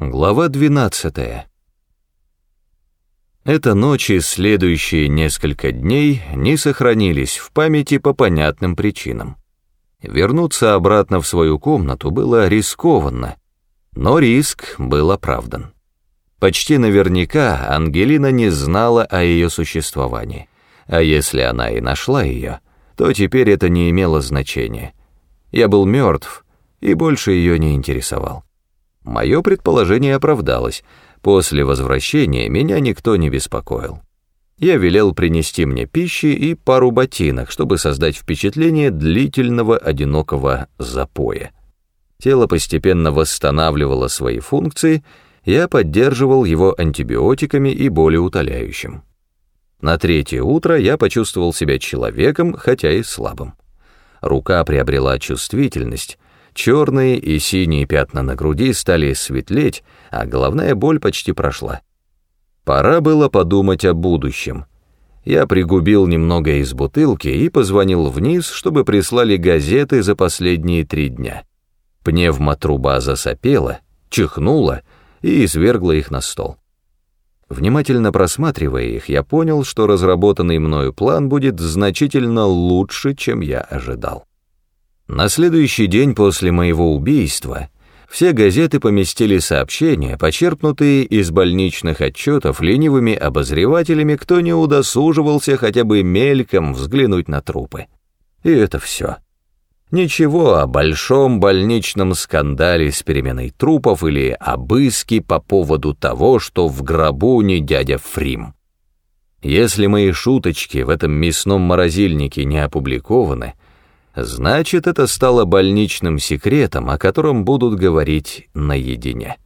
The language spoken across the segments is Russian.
Глава 12. Эта ночь и следующие несколько дней не сохранились в памяти по понятным причинам. Вернуться обратно в свою комнату было рискованно, но риск был оправдан. Почти наверняка Ангелина не знала о ее существовании, а если она и нашла ее, то теперь это не имело значения. Я был мертв и больше ее не интересовал. Мое предположение оправдалось. После возвращения меня никто не беспокоил. Я велел принести мне пищи и пару ботинок, чтобы создать впечатление длительного одинокого запоя. Тело постепенно восстанавливало свои функции, я поддерживал его антибиотиками и болеутоляющим. На третье утро я почувствовал себя человеком, хотя и слабым. Рука приобрела чувствительность, Черные и синие пятна на груди стали светлеть, а головная боль почти прошла. Пора было подумать о будущем. Я пригубил немного из бутылки и позвонил вниз, чтобы прислали газеты за последние три дня. Пневмотруба засопела, чихнула и извергла их на стол. Внимательно просматривая их, я понял, что разработанный мною план будет значительно лучше, чем я ожидал. На следующий день после моего убийства все газеты поместили сообщения, почерпнутые из больничных отчетов ленивыми обозревателями, кто не удосуживался хотя бы мельком взглянуть на трупы. И это все. Ничего о большом больничном скандале с переменой трупов или обыске по поводу того, что в гробу не дядя Фрим. Если мои шуточки в этом мясном морозильнике не опубликованы, Значит, это стало больничным секретом, о котором будут говорить наедине.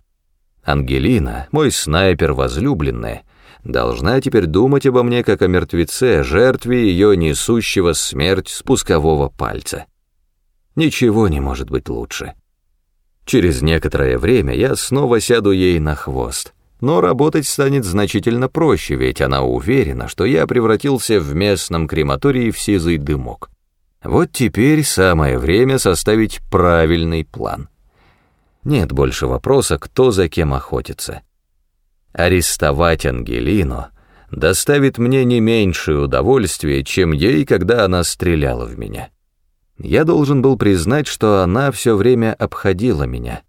Ангелина, мой снайпер возлюбленная, должна теперь думать обо мне как о мертвеце, жертве ее несущего смерть спускового пальца. Ничего не может быть лучше. Через некоторое время я снова сяду ей на хвост. Но работать станет значительно проще, ведь она уверена, что я превратился в местном крематории в сизый дымок. Вот теперь самое время составить правильный план. Нет больше вопроса, кто за кем охотится. Арестовать Ангелину доставит мне не меньшее удовольствие, чем ей, когда она стреляла в меня. Я должен был признать, что она все время обходила меня.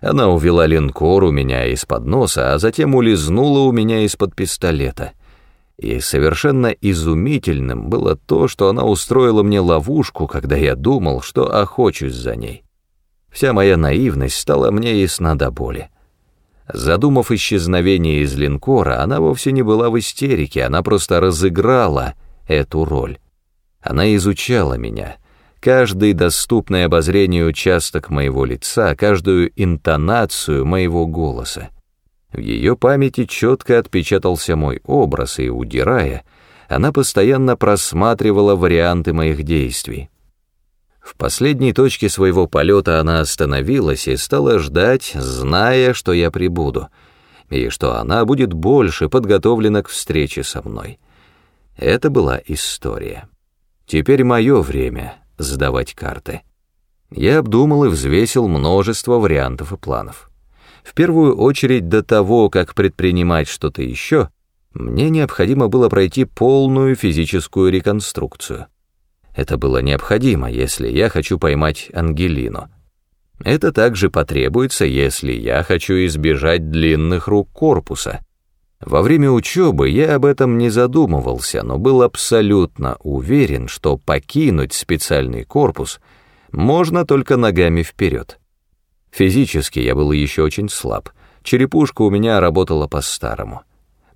Она увела линкор у меня из-под носа, а затем улизнула у меня из-под пистолета — и совершенно изумительным было то, что она устроила мне ловушку, когда я думал, что охочусь за ней. Вся моя наивность стала мне ясна до боли. Задумав исчезновение из линкора, она вовсе не была в истерике, она просто разыграла эту роль. Она изучала меня, каждый доступный обозрению участок моего лица, каждую интонацию моего голоса. В ее памяти четко отпечатался мой образ, и, удирая, она постоянно просматривала варианты моих действий. В последней точке своего полета она остановилась и стала ждать, зная, что я прибуду, и что она будет больше подготовлена к встрече со мной. Это была история. Теперь мое время сдавать карты. Я обдумал и взвесил множество вариантов и планов. В первую очередь до того, как предпринимать что-то еще, мне необходимо было пройти полную физическую реконструкцию. Это было необходимо, если я хочу поймать Ангелину. Это также потребуется, если я хочу избежать длинных рук корпуса. Во время учебы я об этом не задумывался, но был абсолютно уверен, что покинуть специальный корпус можно только ногами вперед. Физически я был еще очень слаб, черепушка у меня работала по-старому.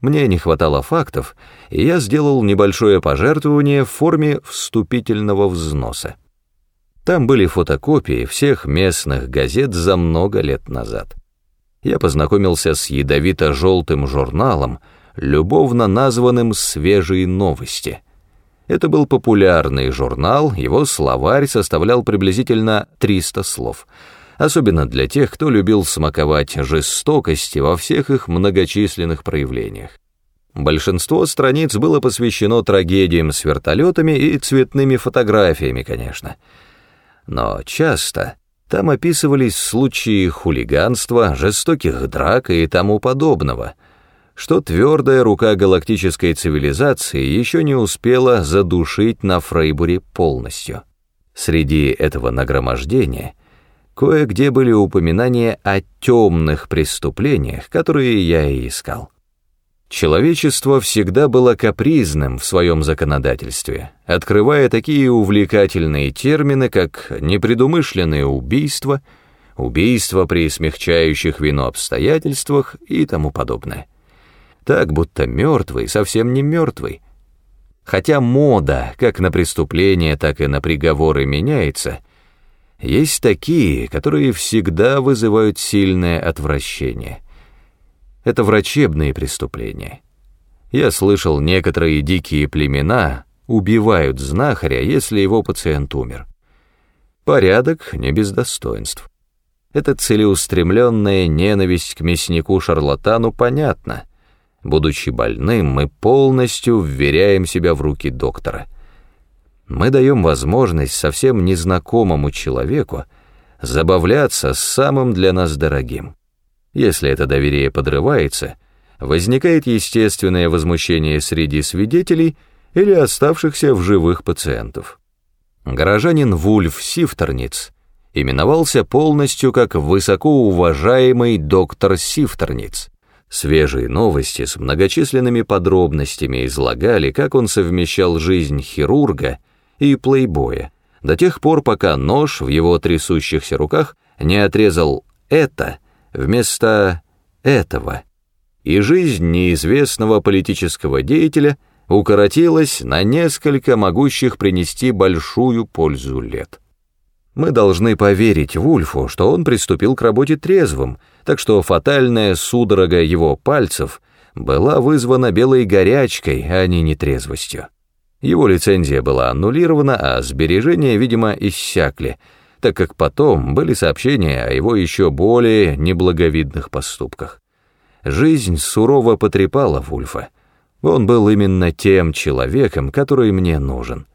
Мне не хватало фактов, и я сделал небольшое пожертвование в форме вступительного взноса. Там были фотокопии всех местных газет за много лет назад. Я познакомился с ядовито-желтым журналом, любовно названным «Свежие новости». Это был популярный журнал, его словарь составлял приблизительно 300 слов — особенно для тех, кто любил смаковать жестокости во всех их многочисленных проявлениях. Большинство страниц было посвящено трагедиям с вертолетами и цветными фотографиями, конечно. Но часто Там описывались случаи хулиганства, жестоких драк и тому подобного, что твердая рука галактической цивилизации еще не успела задушить на Фрейбуре полностью. Среди этого нагромождения кое-где были упоминания о темных преступлениях, которые я и искал. Человечество всегда было капризным в своем законодательстве, открывая такие увлекательные термины, как непредумышленное убийство, убийство при смягчающих вину обстоятельствах и тому подобное. Так, будто мертвый совсем не мертвый. Хотя мода как на преступления, так и на приговоры меняется, есть такие, которые всегда вызывают сильное отвращение — это врачебные преступления. Я слышал, некоторые дикие племена убивают знахаря, если его пациент умер. Порядок не без достоинств. Эта целеустремленная ненависть к мяснику-шарлатану понятна. Будучи больным, мы полностью вверяем себя в руки доктора. Мы даем возможность совсем незнакомому человеку забавляться с самым для нас дорогим. Если это доверие подрывается, возникает естественное возмущение среди свидетелей или оставшихся в живых пациентов. Горожанин Вульф Сифтерниц именовался полностью как высокоуважаемый доктор Сифтерниц. Свежие новости с многочисленными подробностями излагали, как он совмещал жизнь хирурга и плейбоя, до тех пор, пока нож в его трясущихся руках не отрезал это вместо этого, и жизнь неизвестного политического деятеля укоротилась на несколько могущих принести большую пользу лет. Мы должны поверить Вульфу, что он приступил к работе трезвым, так что фатальная судорога его пальцев была вызвана белой горячкой, а не нетрезвостью. Его лицензия была аннулирована, а сбережения, видимо, иссякли — так как потом были сообщения о его еще более неблаговидных поступках. Жизнь сурово потрепала Вульфа. Он был именно тем человеком, который мне нужен.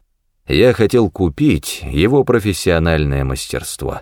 Я хотел купить его профессиональное мастерство.